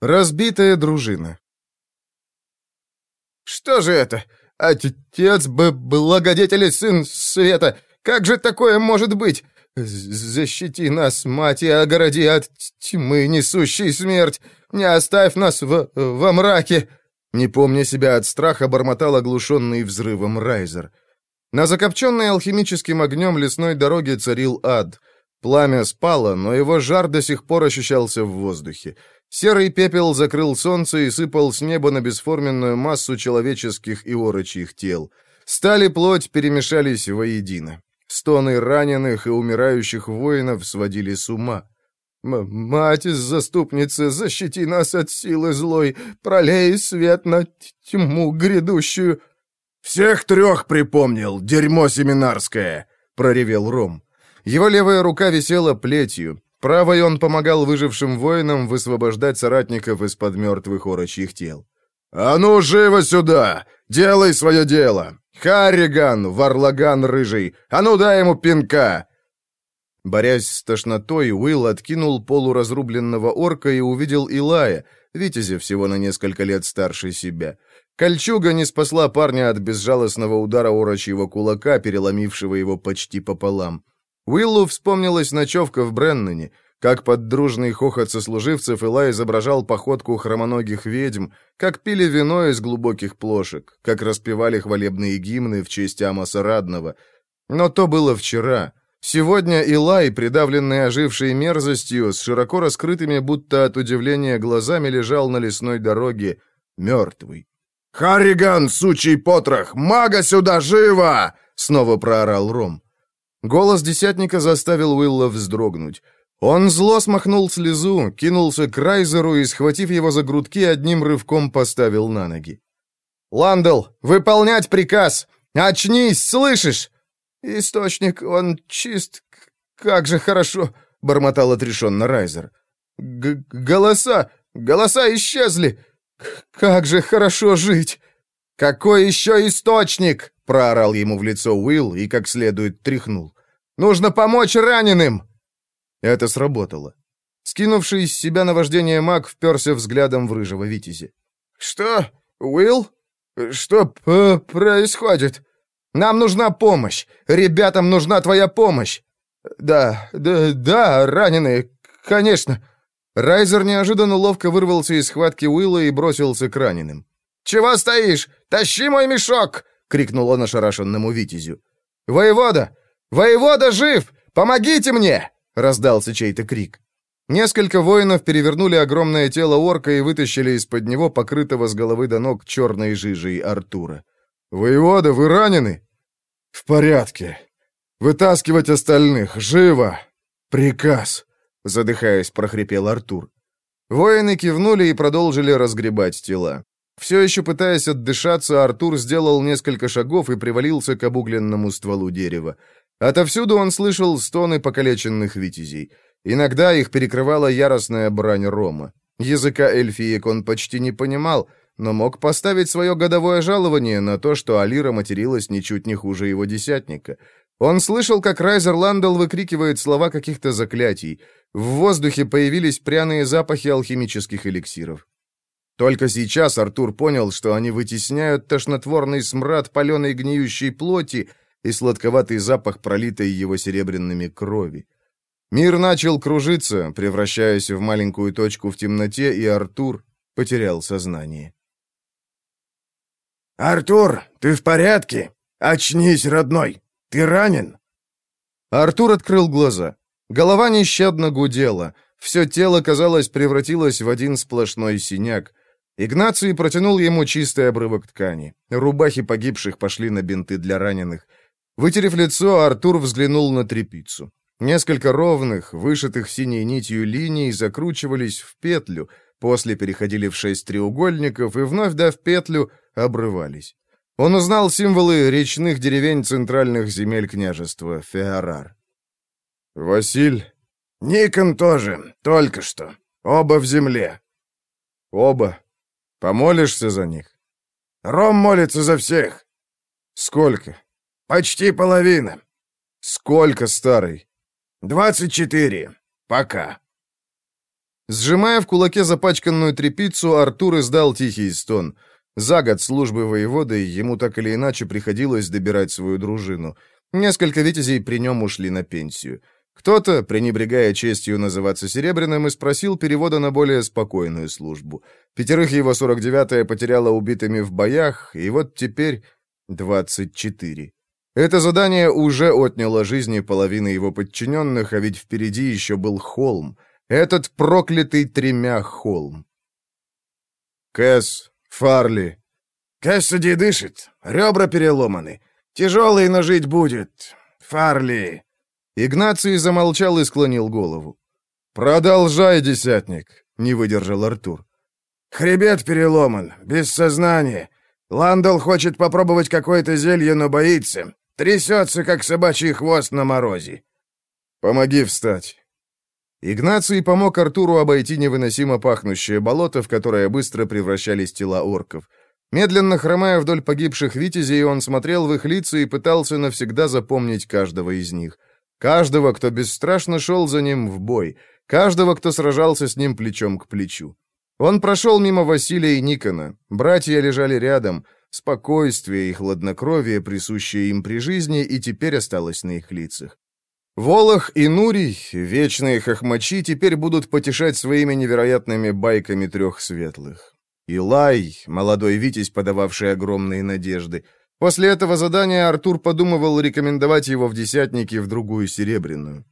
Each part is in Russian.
Разбитая дружина. «Что же это? Отец бы благодетели сын света! Как же такое может быть? Защити нас, мать, и огороди от тьмы, несущей смерть! Не оставь нас в, во мраке!» Не помня себя от страха, бормотал оглушенный взрывом Райзер. На закопченной алхимическим огнем лесной дороге царил ад. Пламя спало, но его жар до сих пор ощущался в воздухе. Серый пепел закрыл солнце и сыпал с неба на бесформенную массу человеческих и орочьих тел. Сталь и плоть перемешались воедино. Стоны раненых и умирающих воинов сводили с ума. «Мать-заступница, защити нас от силы злой, пролей свет на тьму грядущую!» «Всех трех припомнил, дерьмо семинарское!» — проревел Ром. Его левая рука висела плетью. Правой он помогал выжившим воинам высвобождать соратников из-под мертвых орочьих тел. «А ну, живо сюда! Делай свое дело! Харриган, варлаган рыжий! А ну, дай ему пинка!» Борясь с тошнотой, Уилл откинул полуразрубленного орка и увидел Илая, витязя всего на несколько лет старше себя. Кольчуга не спасла парня от безжалостного удара орочьего кулака, переломившего его почти пополам. Уиллу вспомнилась ночевка в Бреннане, как под дружный хохот сослуживцев Илай изображал походку хромоногих ведьм, как пили вино из глубоких плошек, как распевали хвалебные гимны в честь Амоса Радного. Но то было вчера. Сегодня Илай, придавленный ожившей мерзостью, с широко раскрытыми, будто от удивления, глазами лежал на лесной дороге, мертвый. «Харриган, сучий потрох! Мага сюда, живо!» — снова проорал Ром. Голос десятника заставил Уилла вздрогнуть. Он зло смахнул слезу, кинулся к Райзеру и, схватив его за грудки, одним рывком поставил на ноги. «Ландл, выполнять приказ! Очнись, слышишь?» «Источник, он чист, как же хорошо!» — бормотал отрешенно Райзер. Г «Голоса, голоса исчезли! Как же хорошо жить!» «Какой еще источник?» — проорал ему в лицо Уилл и как следует тряхнул. «Нужно помочь раненым!» Это сработало. Скинувший с себя наваждение маг вперся взглядом в рыжего Витязи. «Что? Уилл? Что происходит? Нам нужна помощь! Ребятам нужна твоя помощь!» «Да, да, да, раненые, конечно!» Райзер неожиданно ловко вырвался из схватки Уилла и бросился к раненым. «Чего стоишь? Тащи мой мешок!» — крикнул он ошарашенному Витязю. «Воевода! Воевода жив! Помогите мне!» — раздался чей-то крик. Несколько воинов перевернули огромное тело орка и вытащили из-под него покрытого с головы до ног черной жижей Артура. «Воевода, вы ранены?» «В порядке. Вытаскивать остальных. Живо! Приказ!» Задыхаясь, прохрипел Артур. Воины кивнули и продолжили разгребать тела. Все еще пытаясь отдышаться, Артур сделал несколько шагов и привалился к обугленному стволу дерева. Отовсюду он слышал стоны покалеченных витязей. Иногда их перекрывала яростная брань Рома. Языка эльфиек он почти не понимал, но мог поставить свое годовое жалование на то, что Алира материлась ничуть не хуже его десятника. Он слышал, как Райзер Ландел выкрикивает слова каких-то заклятий. В воздухе появились пряные запахи алхимических эликсиров. Только сейчас Артур понял, что они вытесняют тошнотворный смрад паленой гниющей плоти и сладковатый запах пролитой его серебряными крови. Мир начал кружиться, превращаясь в маленькую точку в темноте, и Артур потерял сознание. «Артур, ты в порядке? Очнись, родной! Ты ранен?» Артур открыл глаза. Голова нещадно гудела. Все тело, казалось, превратилось в один сплошной синяк. Игнаций протянул ему чистый обрывок ткани. Рубахи погибших пошли на бинты для раненых. Вытерев лицо, Артур взглянул на трепицу. Несколько ровных, вышитых синей нитью линий закручивались в петлю, после переходили в шесть треугольников и, вновь дав петлю, обрывались. Он узнал символы речных деревень центральных земель княжества Феорар. «Василь...» «Никон тоже, только что. Оба в земле». «Оба. Помолишься за них? Ром молится за всех. Сколько? Почти половина. Сколько, старый? Двадцать четыре. Пока. Сжимая в кулаке запачканную тряпицу, Артур издал тихий стон. За год службы воеводой ему так или иначе приходилось добирать свою дружину. Несколько витязей при нем ушли на пенсию. Кто-то, пренебрегая честью называться Серебряным, и спросил перевода на более спокойную службу. Пятерых его 49-я потеряла убитыми в боях, и вот теперь 24. Это задание уже отняло жизни половины его подчиненных, а ведь впереди еще был холм. Этот проклятый тремя холм. Кэс, Фарли. Кэссиди дышит, ребра переломаны. Тяжелый, но жить будет. Фарли. Игнаций замолчал и склонил голову. «Продолжай, десятник», — не выдержал Артур. «Хребет переломан, без сознания. Ландал хочет попробовать какое-то зелье, но боится. Трясется, как собачий хвост на морозе». «Помоги встать». Игнаций помог Артуру обойти невыносимо пахнущее болото, в которое быстро превращались тела орков. Медленно хромая вдоль погибших витязей, он смотрел в их лица и пытался навсегда запомнить каждого из них. Каждого, кто бесстрашно шел за ним в бой. Каждого, кто сражался с ним плечом к плечу. Он прошел мимо Василия и Никона. Братья лежали рядом. Спокойствие и хладнокровие, присущее им при жизни, и теперь осталось на их лицах. Волох и Нурий, вечные хохмачи, теперь будут потешать своими невероятными байками трех светлых. Илай, молодой витязь, подававший огромные надежды — После этого задания Артур подумывал рекомендовать его в десятнике в другую серебряную.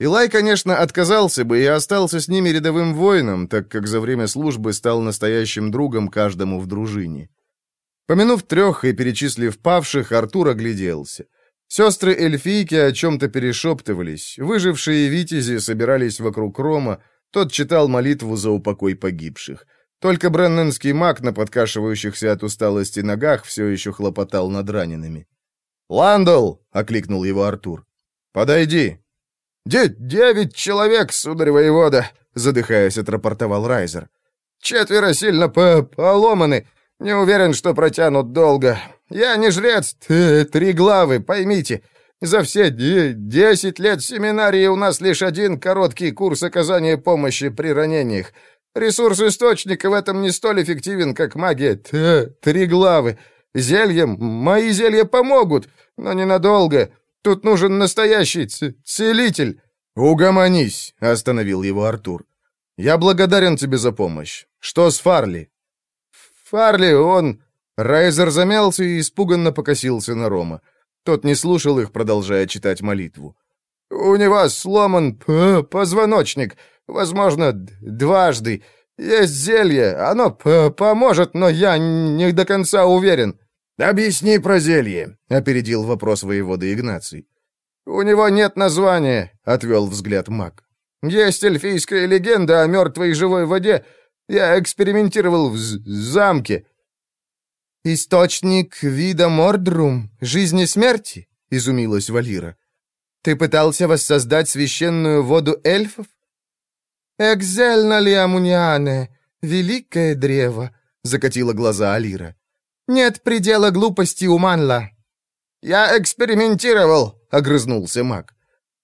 Илай, конечно, отказался бы и остался с ними рядовым воином, так как за время службы стал настоящим другом каждому в дружине. Помянув трех и перечислив павших, Артур огляделся. Сестры-эльфийки о чем-то перешептывались, выжившие витязи собирались вокруг Рома, тот читал молитву за упокой погибших. Только бренненский маг на подкашивающихся от усталости ногах все еще хлопотал над ранеными. «Ландл!» — окликнул его Артур. «Подойди!» Де «Девять человек, сударь воевода!» — задыхаясь, отрапортовал Райзер. «Четверо сильно по поломаны. Не уверен, что протянут долго. Я не жрец, три главы, поймите. За все десять лет семинарии у нас лишь один короткий курс оказания помощи при ранениях. Ресурс источника в этом не столь эффективен, как магия. Т три главы. Зелья, мои зелья помогут, но ненадолго. Тут нужен настоящий целитель. Угомонись, остановил его Артур. Я благодарен тебе за помощь. Что с Фарли? Фарли, он... Райзер замялся и испуганно покосился на Рома. Тот не слушал их, продолжая читать молитву. «У него сломан позвоночник. Возможно, дважды. Есть зелье, оно поможет, но я не до конца уверен». «Объясни про зелье», — опередил вопрос воевода Игнаций. «У него нет названия», — отвел взгляд маг. «Есть эльфийская легенда о мертвой живой воде. Я экспериментировал в замке». «Источник вида Мордрум, жизни смерти?» — изумилась Валира. «Ты пытался воссоздать священную воду эльфов?» «Экзельна ли амуниане, великое древо», — закатила глаза Алира. «Нет предела глупости у Манла». «Я экспериментировал», — огрызнулся маг.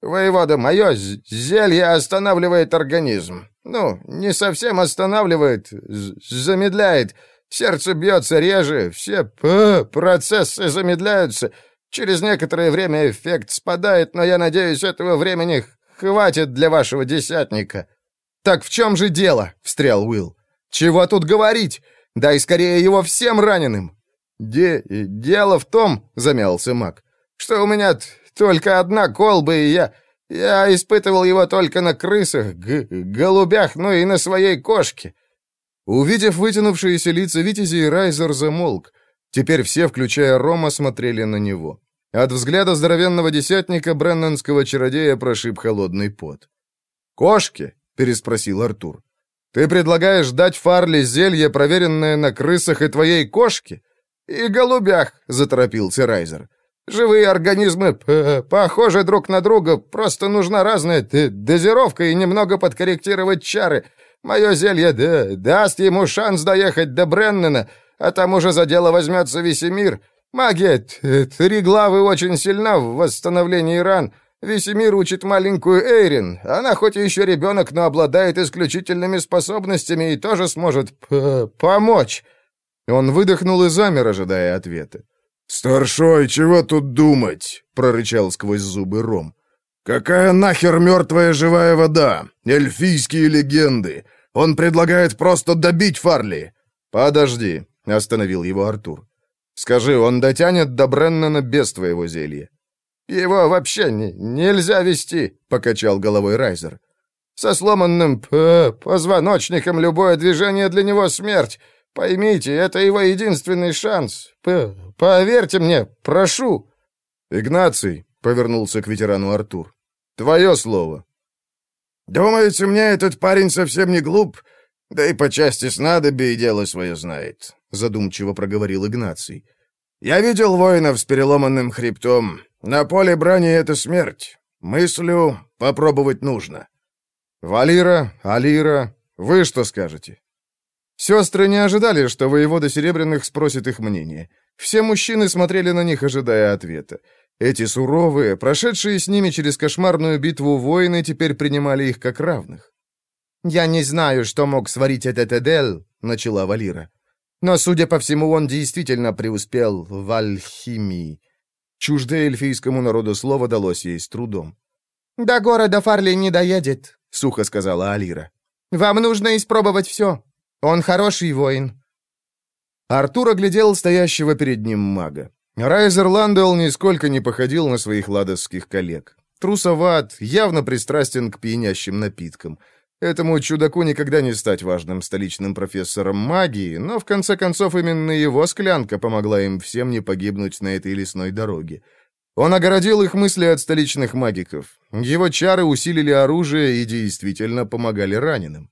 «Воевода, мое зелье останавливает организм. Ну, не совсем останавливает, замедляет. Сердце бьется реже, все процессы замедляются. Через некоторое время эффект спадает, но я надеюсь, этого времени хватит для вашего десятника». «Так в чем же дело?» — встрял Уилл. «Чего тут говорить? Дай скорее его всем раненым!» Де «Дело в том», — замялся маг, «что у меня только одна колба, и я... Я испытывал его только на крысах, г голубях, ну и на своей кошке». Увидев вытянувшиеся лица Витязи, Райзер замолк. Теперь все, включая Рома, смотрели на него. От взгляда здоровенного десятника бреннанского чародея прошиб холодный пот. «Кошки!» — переспросил Артур. «Ты предлагаешь дать Фарли зелье, проверенное на крысах и твоей кошке?» «И голубях», — заторопился Райзер. «Живые организмы похожи друг на друга, просто нужна разная дозировка и немного подкорректировать чары. Мое зелье да, даст ему шанс доехать до Бреннена, а там уже за дело возьмется весь мир. Магия три главы очень сильна в восстановлении ран». Весемир учит маленькую Эйрин. Она хоть и еще ребенок, но обладает исключительными способностями и тоже сможет помочь». Он выдохнул и замер, ожидая ответа. «Старшой, чего тут думать?» — прорычал сквозь зубы Ром. «Какая нахер мертвая живая вода? Эльфийские легенды. Он предлагает просто добить Фарли». «Подожди», — остановил его Артур. «Скажи, он дотянет до Бреннана без твоего зелья?» «Его вообще не, нельзя вести», — покачал головой Райзер. «Со сломанным п позвоночником любое движение для него смерть. Поймите, это его единственный шанс. П поверьте мне, прошу». «Игнаций», — повернулся к ветерану Артур, — «твое слово». «Думаете, мне этот парень совсем не глуп? Да и по части снадобий дело свое знает», — задумчиво проговорил Игнаций. «Я видел воинов с переломанным хребтом. На поле брани это смерть. Мыслю, попробовать нужно». «Валира, Алира, вы что скажете?» Сестры не ожидали, что воевода Серебряных спросит их мнение. Все мужчины смотрели на них, ожидая ответа. Эти суровые, прошедшие с ними через кошмарную битву воины, теперь принимали их как равных. «Я не знаю, что мог сварить этот Эдел», — начала Валира. «Но, судя по всему, он действительно преуспел в алхимии». Чуждое эльфийскому народу слово далось ей с трудом. «До города Фарли не доедет», — сухо сказала Алира. «Вам нужно испробовать все. Он хороший воин». Артур оглядел стоящего перед ним мага. Райзер Ландел нисколько не походил на своих ладосских коллег. Трусоват, явно пристрастен к пьянящим напиткам. Этому чудаку никогда не стать важным столичным профессором магии, но в конце концов именно его склянка помогла им всем не погибнуть на этой лесной дороге. Он огородил их мысли от столичных магиков. Его чары усилили оружие и действительно помогали раненым.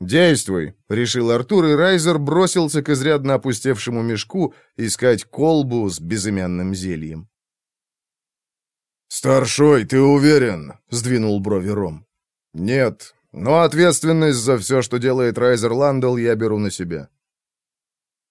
«Действуй», — решил Артур, и Райзер бросился к изрядно опустевшему мешку искать колбу с безымянным зельем. «Старшой, ты уверен?» — сдвинул брови Ром. «Нет, но ответственность за все, что делает Райзер Ландл, я беру на себя».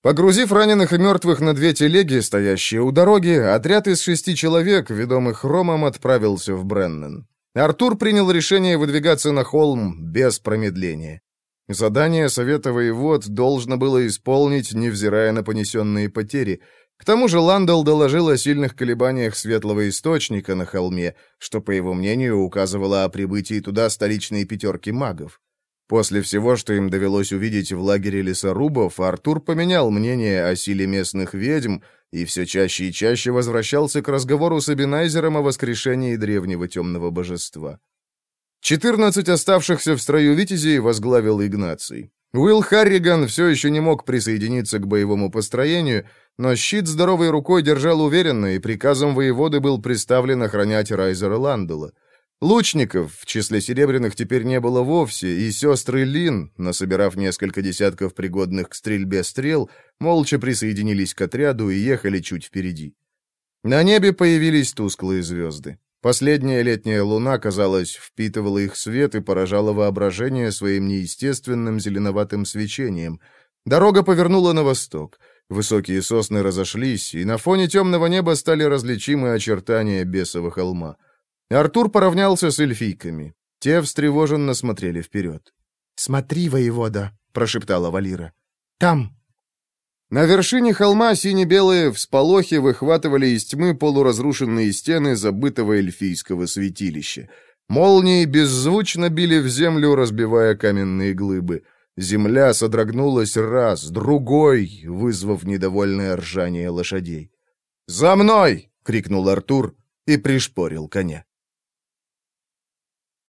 Погрузив раненых и мертвых на две телеги, стоящие у дороги, отряд из шести человек, ведомых Ромом, отправился в Бреннен. Артур принял решение выдвигаться на холм без промедления. Задание Совета воевод должно было исполнить, невзирая на понесенные потери. К тому же Ландал доложил о сильных колебаниях светлого источника на холме, что, по его мнению, указывало о прибытии туда столичной пятерки магов. После всего, что им довелось увидеть в лагере лесорубов, Артур поменял мнение о силе местных ведьм и все чаще и чаще возвращался к разговору с Эбенайзером о воскрешении древнего темного божества. Четырнадцать оставшихся в строю витязей возглавил Игнаций. Уилл Харриган все еще не мог присоединиться к боевому построению, но щит здоровой рукой держал уверенно, и приказом воеводы был приставлен охранять Райзера Ландела. Лучников в числе серебряных теперь не было вовсе, и сестры Лин, насобирав несколько десятков пригодных к стрельбе стрел, молча присоединились к отряду и ехали чуть впереди. На небе появились тусклые звезды. Последняя летняя луна, казалось, впитывала их свет и поражала воображение своим неестественным зеленоватым свечением. Дорога повернула на восток. Высокие сосны разошлись, и на фоне темного неба стали различимы очертания бесового холма. Артур поравнялся с эльфийками. Те встревоженно смотрели вперед. «Смотри, воевода», — прошептала Валира. «Там». На вершине холма сине-белые всполохи выхватывали из тьмы полуразрушенные стены забытого эльфийского святилища. Молнии беззвучно били в землю, разбивая каменные глыбы. Земля содрогнулась раз, другой, вызвав недовольное ржание лошадей. «За мной!» — крикнул Артур и пришпорил коня.